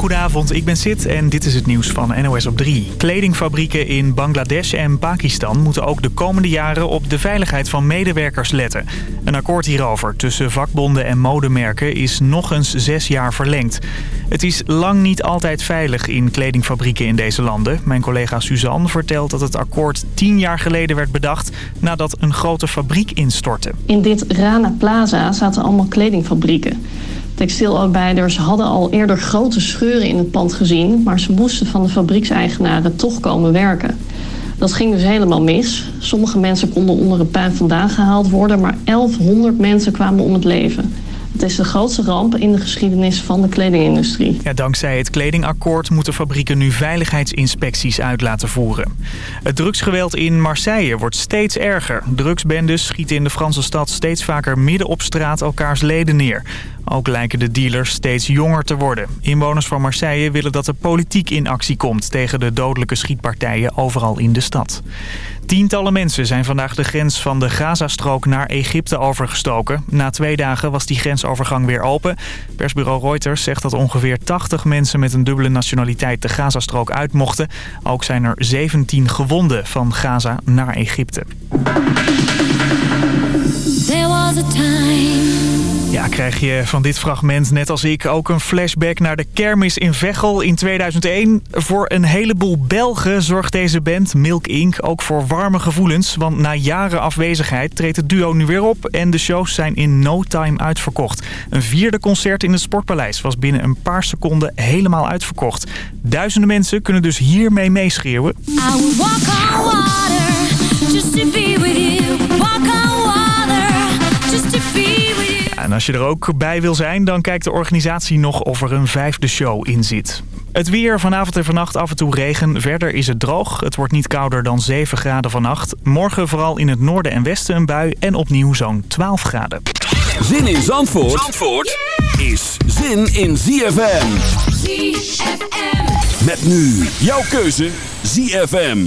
Goedenavond, ik ben Sid en dit is het nieuws van NOS op 3. Kledingfabrieken in Bangladesh en Pakistan moeten ook de komende jaren op de veiligheid van medewerkers letten. Een akkoord hierover tussen vakbonden en modemerken is nog eens zes jaar verlengd. Het is lang niet altijd veilig in kledingfabrieken in deze landen. Mijn collega Suzanne vertelt dat het akkoord tien jaar geleden werd bedacht nadat een grote fabriek instortte. In dit Rana Plaza zaten allemaal kledingfabrieken. Textielarbeiders hadden al eerder grote scheuren in het pand gezien... maar ze moesten van de fabriekseigenaren toch komen werken. Dat ging dus helemaal mis. Sommige mensen konden onder een puin vandaan gehaald worden... maar 1100 mensen kwamen om het leven. Het is de grootste ramp in de geschiedenis van de kledingindustrie. Ja, dankzij het kledingakkoord moeten fabrieken nu veiligheidsinspecties uit laten voeren. Het drugsgeweld in Marseille wordt steeds erger. Drugsbendes schieten in de Franse stad steeds vaker midden op straat elkaars leden neer. Ook lijken de dealers steeds jonger te worden. Inwoners van Marseille willen dat de politiek in actie komt... tegen de dodelijke schietpartijen overal in de stad. Tientallen mensen zijn vandaag de grens van de Gazastrook naar Egypte overgestoken. Na twee dagen was die grensovergang weer open. Persbureau Reuters zegt dat ongeveer 80 mensen met een dubbele nationaliteit de Gazastrook uit mochten. Ook zijn er 17 gewonden van Gaza naar Egypte. There was a time ja, krijg je van dit fragment, net als ik, ook een flashback naar de kermis in Veghel in 2001. Voor een heleboel Belgen zorgt deze band, Milk Inc., ook voor warme gevoelens. Want na jaren afwezigheid treedt het duo nu weer op en de shows zijn in no time uitverkocht. Een vierde concert in het Sportpaleis was binnen een paar seconden helemaal uitverkocht. Duizenden mensen kunnen dus hiermee meeschreeuwen. I walk on water, just to En als je er ook bij wil zijn, dan kijkt de organisatie nog of er een vijfde show in zit. Het weer vanavond en vannacht af en toe regen. Verder is het droog. Het wordt niet kouder dan 7 graden vannacht. Morgen vooral in het noorden en westen een bui en opnieuw zo'n 12 graden. Zin in Zandvoort, Zandvoort is zin in ZFM. ZFM. Met nu jouw keuze ZFM.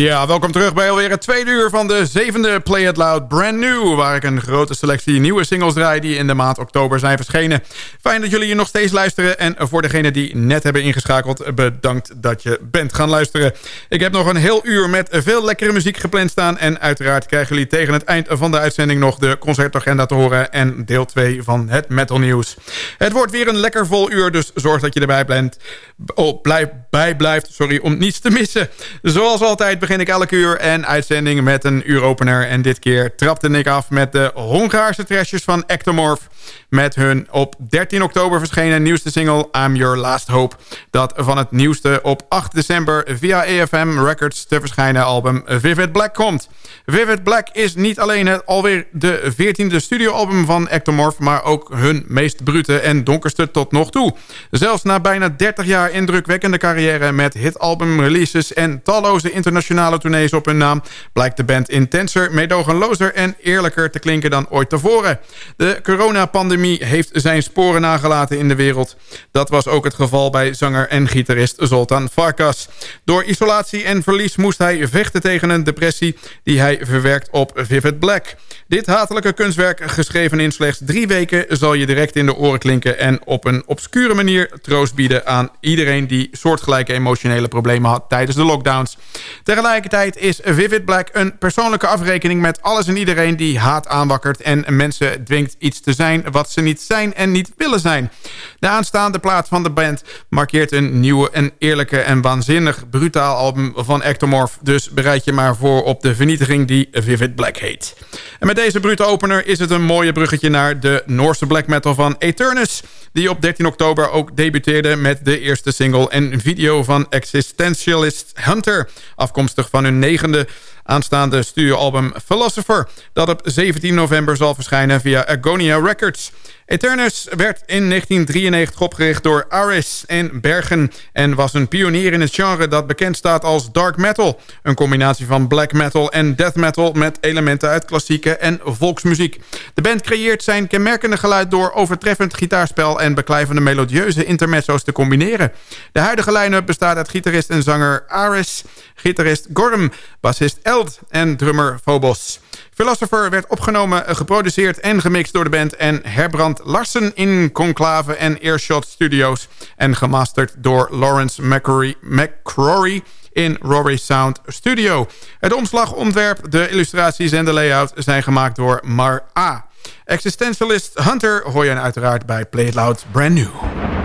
Ja, welkom terug bij alweer het tweede uur van de zevende Play It Loud Brand New... waar ik een grote selectie nieuwe singles draai die in de maand oktober zijn verschenen. Fijn dat jullie hier nog steeds luisteren en voor degenen die net hebben ingeschakeld... bedankt dat je bent gaan luisteren. Ik heb nog een heel uur met veel lekkere muziek gepland staan... en uiteraard krijgen jullie tegen het eind van de uitzending nog de concertagenda te horen... en deel 2 van het Metal Nieuws. Het wordt weer een lekker vol uur, dus zorg dat je erbij bent. Oh, blijf, bij blijft, sorry, om niets te missen. Zoals altijd begin ik elke uur en uitzending met een uuropener. En dit keer trapte ik af met de Hongaarse trashers van Ectomorph. Met hun op 13 oktober verschenen nieuwste single I'm Your Last Hope. Dat van het nieuwste op 8 december via EFM Records te verschijnen album Vivid Black komt. Vivid Black is niet alleen het alweer de 14e studioalbum van Ectomorph... maar ook hun meest brute en donkerste tot nog toe. Zelfs na bijna 30 jaar indrukwekkende carrière... met hitalbum releases en talloze internationale tournees op hun naam... blijkt de band intenser, meedogenlozer en eerlijker te klinken dan ooit tevoren. De coronapandemie heeft zijn sporen nagelaten in de wereld. Dat was ook het geval bij zanger en gitarist Zoltan Farkas. Door isolatie en verlies moest hij vechten tegen een depressie... die hij verwerkt op Vivid Black. Dit hatelijke kunstwerk, geschreven in slechts drie weken... zal je direct in de oren klinken... en op een obscure manier troost bieden aan iedereen... die soortgelijke emotionele problemen had tijdens de lockdowns. Tegelijkertijd is Vivid Black een persoonlijke afrekening... met alles en iedereen die haat aanwakkert... en mensen dwingt iets te zijn wat ze niet zijn en niet willen zijn. De aanstaande plaat van de band markeert een nieuwe en eerlijke... en waanzinnig brutaal album van Ectomorph. Dus bereid je maar voor op de vernietiging die Vivid Black heet. En met deze brute opener is het een mooie bruggetje naar de Noorse black metal van Eternus... die op 13 oktober ook debuteerde met de eerste single en video van Existentialist Hunter... afkomstig van hun negende aanstaande studioalbum Philosopher... dat op 17 november zal verschijnen via Agonia Records. Eternus werd in 1993 opgericht door Aris in Bergen... en was een pionier in het genre dat bekend staat als dark metal. Een combinatie van black metal en death metal... met elementen uit klassieke en volksmuziek. De band creëert zijn kenmerkende geluid door overtreffend gitaarspel... en beklijvende melodieuze intermezzo's te combineren. De huidige line-up bestaat uit gitarist en zanger Aris... gitarist Gorm, bassist Eld en drummer Phobos... Philosopher werd opgenomen, geproduceerd en gemixt door de band... en Herbrand Larsen in Conclave en Earshot Studios... en gemasterd door Lawrence McCrory in Rory Sound Studio. Het omslagontwerp, de illustraties en de layout zijn gemaakt door Mar A. Existentialist Hunter hoor je uiteraard bij Play It Loud Brand New.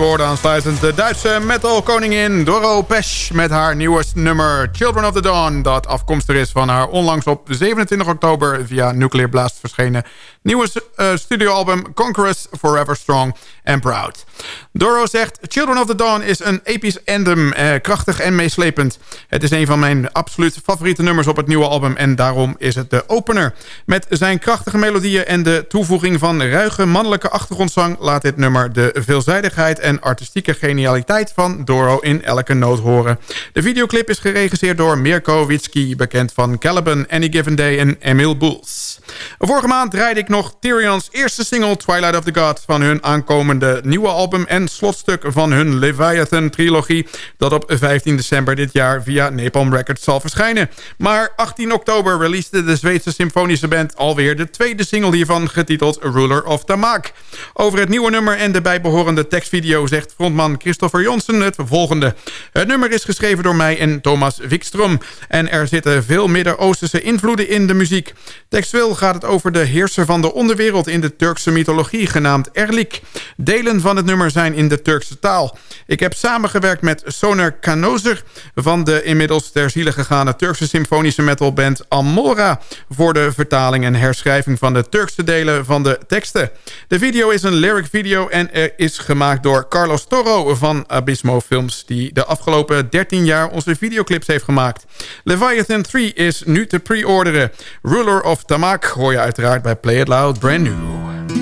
We hoorden aansluitend de Duitse metal koningin Doro Pesch... met haar nieuwste nummer Children of the Dawn... dat afkomstig is van haar onlangs op 27 oktober... via Nuclear Blast verschenen nieuwe uh, studioalbum Conquerors Forever Strong and Proud. Doro zegt, Children of the Dawn is een episch anthem, eh, krachtig en meeslepend. Het is een van mijn absoluut favoriete nummers op het nieuwe album... en daarom is het de opener. Met zijn krachtige melodieën en de toevoeging van ruige mannelijke achtergrondzang... laat dit nummer de veelzijdigheid en artistieke genialiteit van Doro in elke noot horen. De videoclip is geregisseerd door Mirko Witsky, bekend van Caliban, Any Given Day en Emil Bulls. Vorige maand draaide ik nog Tyrion's eerste single Twilight of the Gods... van hun aankomende nieuwe album en slotstuk van hun Leviathan-trilogie... dat op 15 december dit jaar via Napalm Records zal verschijnen. Maar 18 oktober releasede de Zweedse symfonische band alweer de tweede single hiervan... getiteld Ruler of Tamak. Over het nieuwe nummer en de bijbehorende tekstvideo zegt frontman Christopher Jonsen het volgende. Het nummer is geschreven door mij en Thomas Wikström... en er zitten veel Midden-Oosterse invloeden in de muziek. Textueel gaat het over de heerser van de onderwereld in de Turkse mythologie genaamd Erlik. Delen van het nummer zijn in de Turkse taal. Ik heb samengewerkt met Soner Kanozer van de inmiddels ter ziele gegaane Turkse symfonische metalband Amora voor de vertaling en herschrijving van de Turkse delen van de teksten. De video is een lyric video en er is gemaakt door Carlos Toro van Abismo Films die de afgelopen 13 jaar onze videoclips heeft gemaakt. Leviathan 3 is nu te pre-orderen. Ruler of Tamak hoor je uiteraard bij Play It Loud Brand New.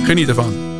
Geniet ervan.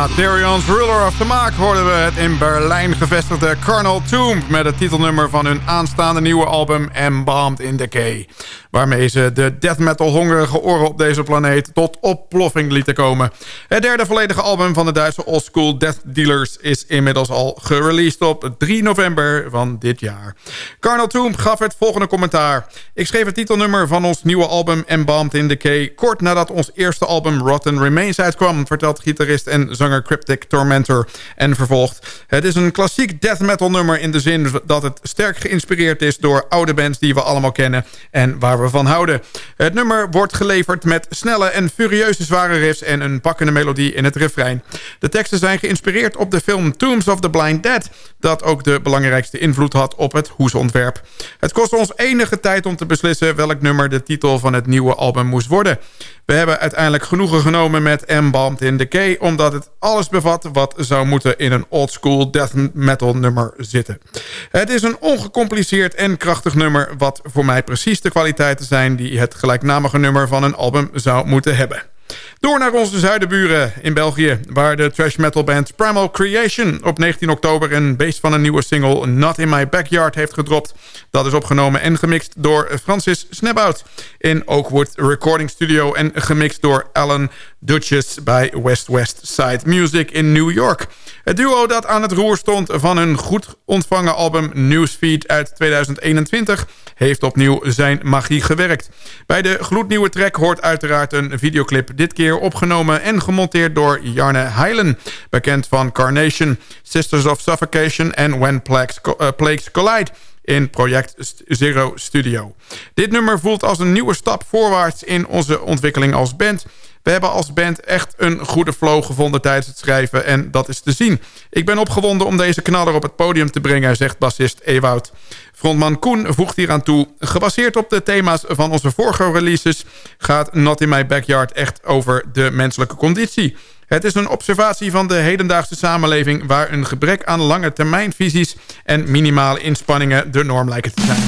Na Ruler of the Maak hoorden we het in Berlijn gevestigde Carnal Tomb... met het titelnummer van hun aanstaande nieuwe album Embalmed in Decay. Waarmee ze de death metal hongerige oren op deze planeet tot oploffing lieten komen. Het derde volledige album van de Duitse oldschool Death Dealers... is inmiddels al gereleased op 3 november van dit jaar. Carnal Tomb gaf het volgende commentaar. Ik schreef het titelnummer van ons nieuwe album Embalmed in Decay... kort nadat ons eerste album Rotten Remains uitkwam... vertelt gitarist en zanger Cryptic Tormentor. En vervolgt. Het is een klassiek death metal nummer in de zin dat het sterk geïnspireerd is... door oude bands die we allemaal kennen en waar we van houden. Het nummer wordt geleverd met snelle en furieuze zware riffs... en een pakkende melodie in het refrein. De teksten zijn geïnspireerd op de film Tombs of the Blind Dead... dat ook de belangrijkste invloed had op het hoesontwerp. Het kostte ons enige tijd om te beslissen welk nummer de titel van het nieuwe album moest worden. We hebben uiteindelijk genoegen genomen met Embalmed in Decay... omdat het alles bevat wat zou moeten in een oldschool death metal nummer zitten. Het is een ongecompliceerd en krachtig nummer... wat voor mij precies de kwaliteiten zijn... die het gelijknamige nummer van een album zou moeten hebben. Door naar onze zuidenburen in België... waar de trash metal band Primal Creation op 19 oktober... een beest van een nieuwe single Not In My Backyard heeft gedropt. Dat is opgenomen en gemixt door Francis Snebout... in Oakwood Recording Studio... en gemixt door Alan Duchess bij West West Side Music in New York. Het duo dat aan het roer stond van hun goed ontvangen album Newsfeed uit 2021... heeft opnieuw zijn magie gewerkt. Bij de gloednieuwe track hoort uiteraard een videoclip... dit keer opgenomen en gemonteerd door Jarne Heilen... bekend van Carnation, Sisters of Suffocation en When Plagues, uh, Plagues Collide in Project Zero Studio. Dit nummer voelt als een nieuwe stap voorwaarts in onze ontwikkeling als band... We hebben als band echt een goede flow gevonden tijdens het schrijven en dat is te zien. Ik ben opgewonden om deze knaller op het podium te brengen, zegt bassist Ewout. Frontman Koen voegt hier aan toe... gebaseerd op de thema's van onze vorige releases... gaat Not In My Backyard echt over de menselijke conditie. Het is een observatie van de hedendaagse samenleving... waar een gebrek aan lange termijnvisies en minimale inspanningen de norm lijken te zijn.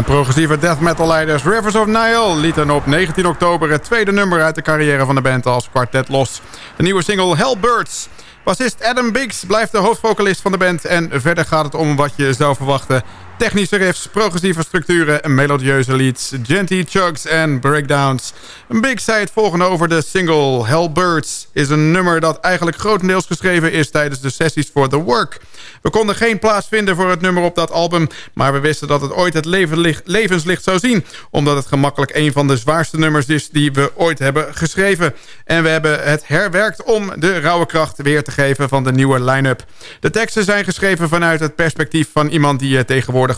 Progressieve death metal leiders Rivers of Nile lieten op 19 oktober het tweede nummer uit de carrière van de band als kwartet los. De nieuwe single Hellbirds. Bassist Adam Biggs blijft de hoofdvocalist van de band en verder gaat het om wat je zou verwachten. Technische riffs, progressieve structuren, melodieuze leads, genty chugs en breakdowns. Een big side volgen over de single Hellbirds is een nummer dat eigenlijk grotendeels geschreven is tijdens de sessies voor The Work. We konden geen plaats vinden voor het nummer op dat album, maar we wisten dat het ooit het levenslicht zou zien, omdat het gemakkelijk een van de zwaarste nummers is die we ooit hebben geschreven. En we hebben het herwerkt om de rauwe kracht weer te geven van de nieuwe line-up. De teksten zijn geschreven vanuit het perspectief van iemand die je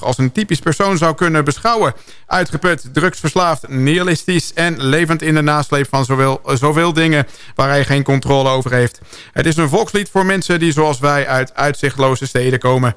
als een typisch persoon zou kunnen beschouwen. Uitgeput, drugsverslaafd, nihilistisch en levend in de nasleep van zowel, zoveel dingen waar hij geen controle over heeft. Het is een volkslied voor mensen die zoals wij uit uitzichtloze steden komen.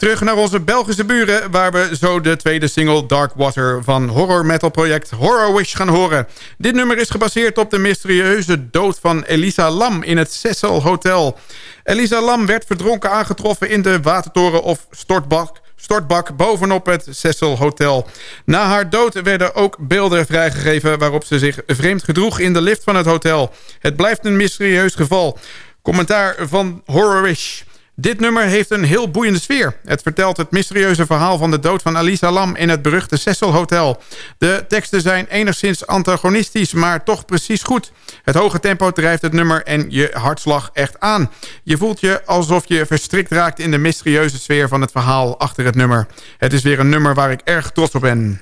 Terug naar onze Belgische buren... waar we zo de tweede single Dark Water van horror metal project Horror Wish gaan horen. Dit nummer is gebaseerd op de mysterieuze dood van Elisa Lam in het Cecil Hotel. Elisa Lam werd verdronken aangetroffen in de watertoren of stortbak stortbak bovenop het Cecil Hotel. Na haar dood werden ook beelden vrijgegeven... waarop ze zich vreemd gedroeg in de lift van het hotel. Het blijft een mysterieus geval. Commentaar van Horrorish. Dit nummer heeft een heel boeiende sfeer. Het vertelt het mysterieuze verhaal van de dood van Alisa Lam in het beruchte Cecil Hotel. De teksten zijn enigszins antagonistisch, maar toch precies goed. Het hoge tempo drijft het nummer en je hartslag echt aan. Je voelt je alsof je verstrikt raakt in de mysterieuze sfeer van het verhaal achter het nummer. Het is weer een nummer waar ik erg trots op ben.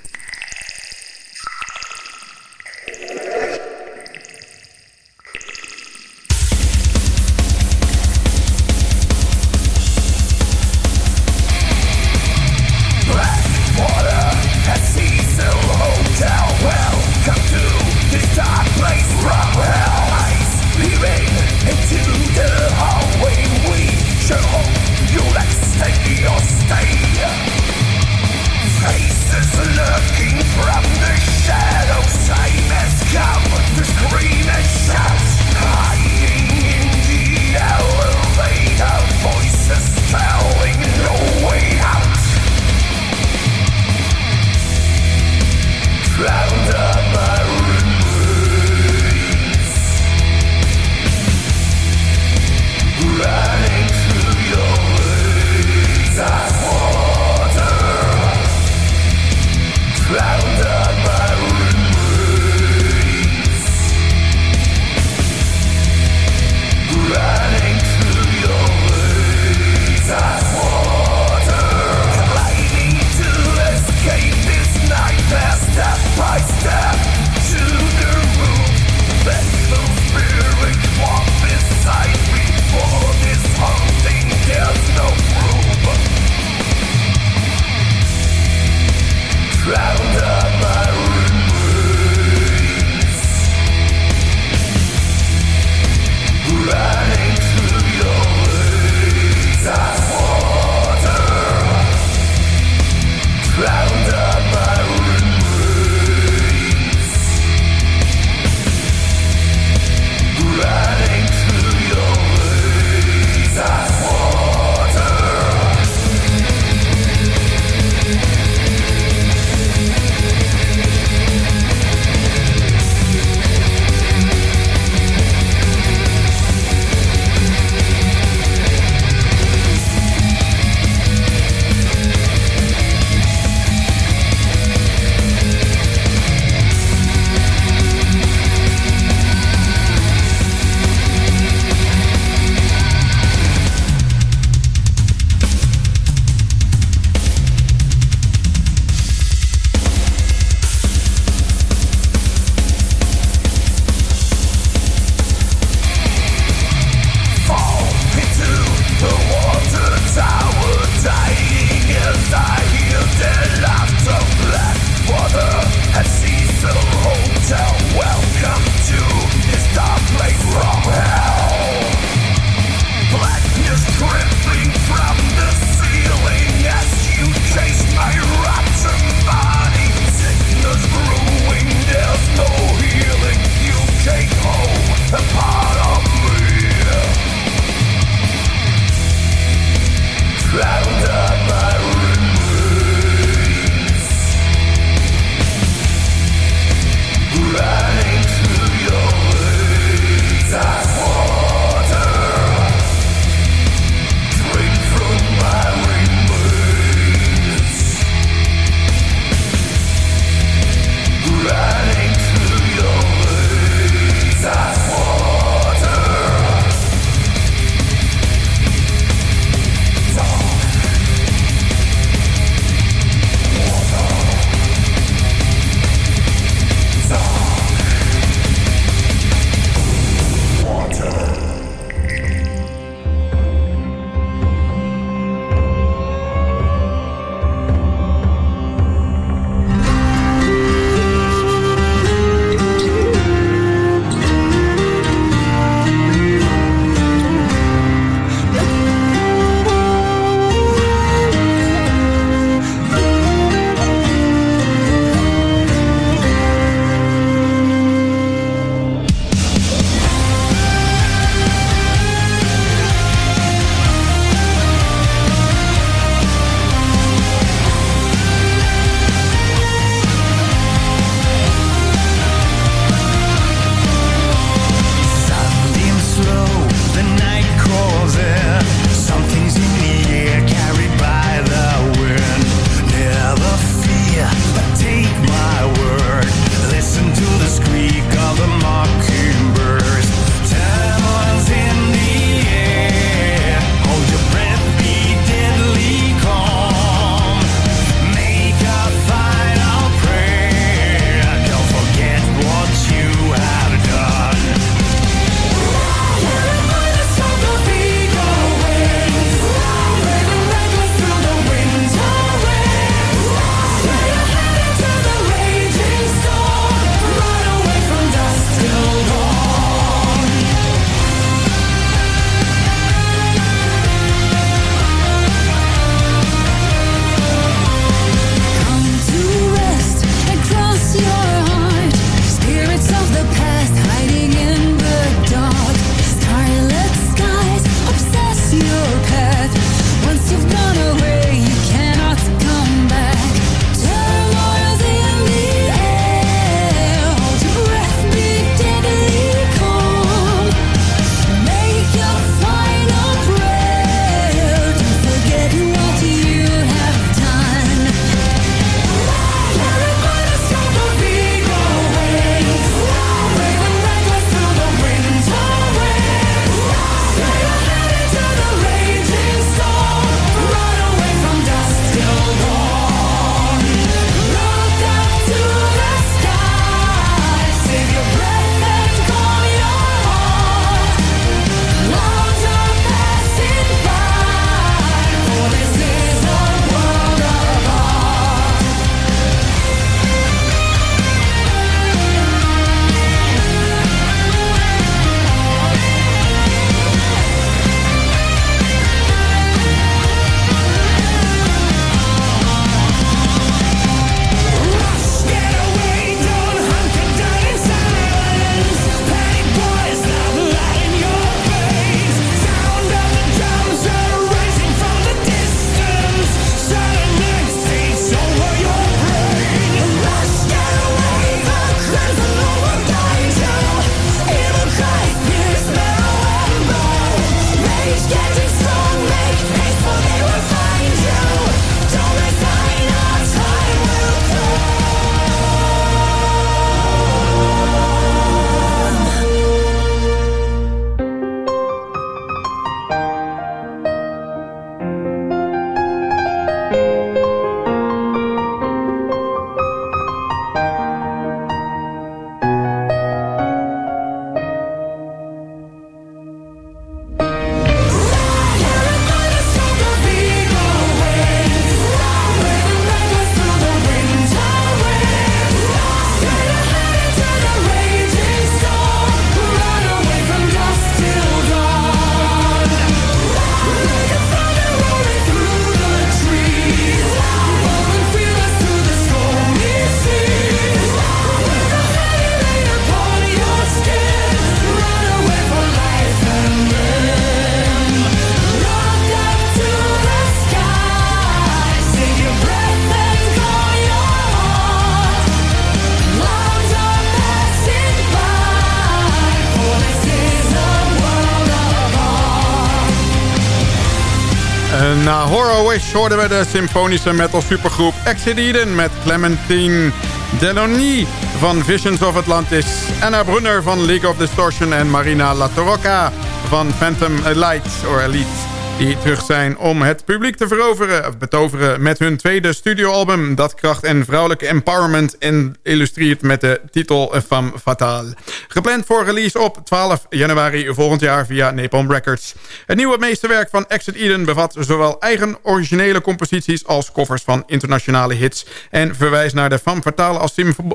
Hoorden we de symfonische metal supergroep Exit Eden... met Clementine Delony van Visions of Atlantis... Anna Brunner van League of Distortion en Marina Latorocca van Phantom Elite, or Elite die terug zijn om het publiek te veroveren, betoveren met hun tweede studioalbum dat kracht en vrouwelijke empowerment illustreert met de titel Femme Fatale. Gepland voor release op 12 januari volgend jaar via Napalm Records. Het nieuwe meesterwerk van Exit Eden bevat zowel eigen originele composities als covers van internationale hits en verwijst naar de Femme Fatale als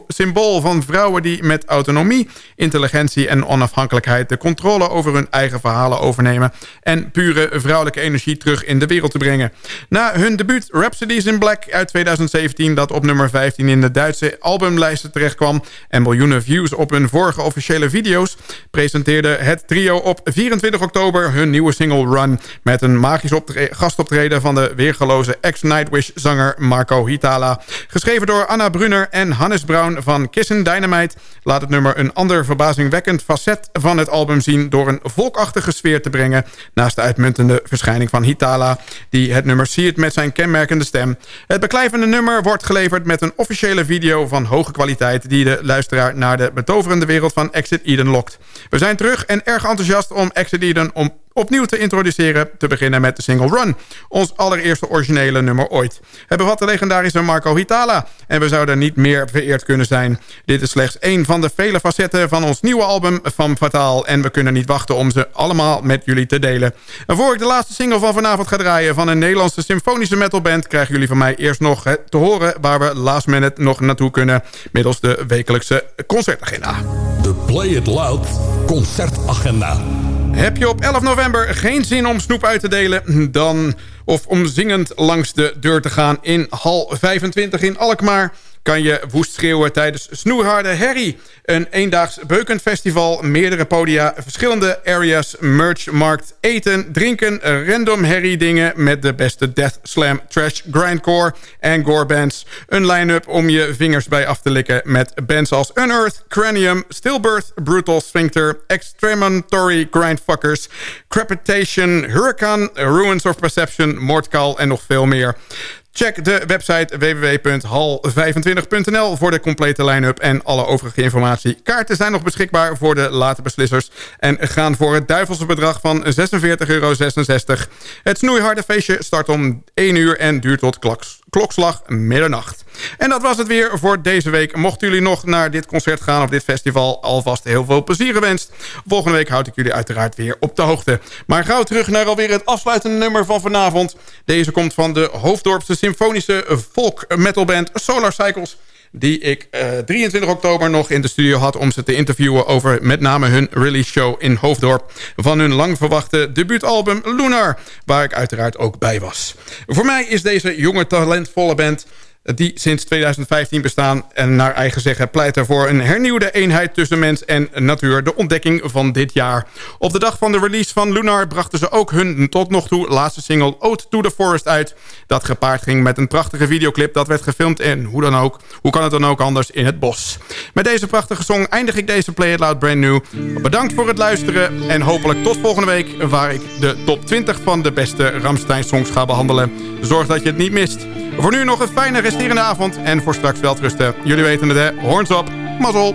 symbool van vrouwen die met autonomie, intelligentie en onafhankelijkheid de controle over hun eigen verhalen overnemen en pure vrouwelijke energie terug in de wereld te brengen. Na hun debuut Rhapsodies in Black uit 2017... dat op nummer 15 in de Duitse albumlijsten terechtkwam... en miljoenen views op hun vorige officiële video's... presenteerde het trio op 24 oktober hun nieuwe single Run... met een magisch gastoptreden van de weergeloze ex-Nightwish-zanger Marco Hitala. Geschreven door Anna Brunner en Hannes Brown van Kissen Dynamite... laat het nummer een ander verbazingwekkend facet van het album zien... door een volkachtige sfeer te brengen... naast de uitmuntende verschijning verschijning van Hitala... die het nummer siert met zijn kenmerkende stem. Het beklijvende nummer wordt geleverd met een officiële video van hoge kwaliteit... die de luisteraar naar de betoverende wereld van Exit Eden lokt. We zijn terug en erg enthousiast om Exit Eden om opnieuw te introduceren. Te beginnen met de single Run, ons allereerste originele nummer ooit. Het bevat de legendarische Marco Hitala en we zouden niet meer vereerd kunnen zijn. Dit is slechts één van de vele facetten van ons nieuwe album Van Fataal en we kunnen niet wachten om ze allemaal met jullie te delen. En voor ik de laatste single van vanavond ga draaien van een Nederlandse symfonische metalband... krijgen jullie van mij eerst nog te horen waar we last minute nog naartoe kunnen... middels de wekelijkse concertagenda. De Play It Loud concertagenda. Heb je op 11 november geen zin om snoep uit te delen... dan of om zingend langs de deur te gaan in hal 25 in Alkmaar kan je woest schreeuwen tijdens Snoerharde Herrie. Een eendaags beukend meerdere podia, verschillende areas, merch, markt, eten, drinken, random herrie dingen met de beste death, slam, trash, grindcore en gore bands. Een line-up om je vingers bij af te likken met bands als Unearth, Cranium, Stillbirth, Brutal Sphincter, Extrematory Grindfuckers, Crepitation, Hurricane, Ruins of Perception, Moordkal en nog veel meer. Check de website www.hal25.nl voor de complete line-up en alle overige informatie. Kaarten zijn nog beschikbaar voor de late beslissers en gaan voor het duivelse bedrag van 46,66 euro. Het snoeiharde feestje start om 1 uur en duurt tot klokslag middernacht. En dat was het weer voor deze week. Mochten jullie nog naar dit concert gaan of dit festival... alvast heel veel plezier gewenst. Volgende week houd ik jullie uiteraard weer op de hoogte. Maar gauw terug naar alweer het afsluitende nummer van vanavond. Deze komt van de Hoofddorpse symfonische folk metalband Solar Cycles die ik uh, eh, 23 oktober nog in de studio had... om ze te interviewen over met name hun release show in Hoofddorp... van hun lang verwachte debuutalbum Lunar... waar ik uiteraard ook bij was. Voor mij is deze jonge talentvolle band die sinds 2015 bestaan en naar eigen zeggen pleiten voor een hernieuwde eenheid tussen mens en natuur, de ontdekking van dit jaar. Op de dag van de release van Lunar brachten ze ook hun tot nog toe laatste single Ode to the Forest uit, dat gepaard ging met een prachtige videoclip dat werd gefilmd in, hoe dan ook, hoe kan het dan ook anders, in het bos. Met deze prachtige song eindig ik deze Play It Loud Brand New. Bedankt voor het luisteren en hopelijk tot volgende week waar ik de top 20 van de beste Ramstein songs ga behandelen. Zorg dat je het niet mist. Voor nu nog een fijne resterende avond en voor straks welterusten. Jullie weten het hè, horns op, mazzel!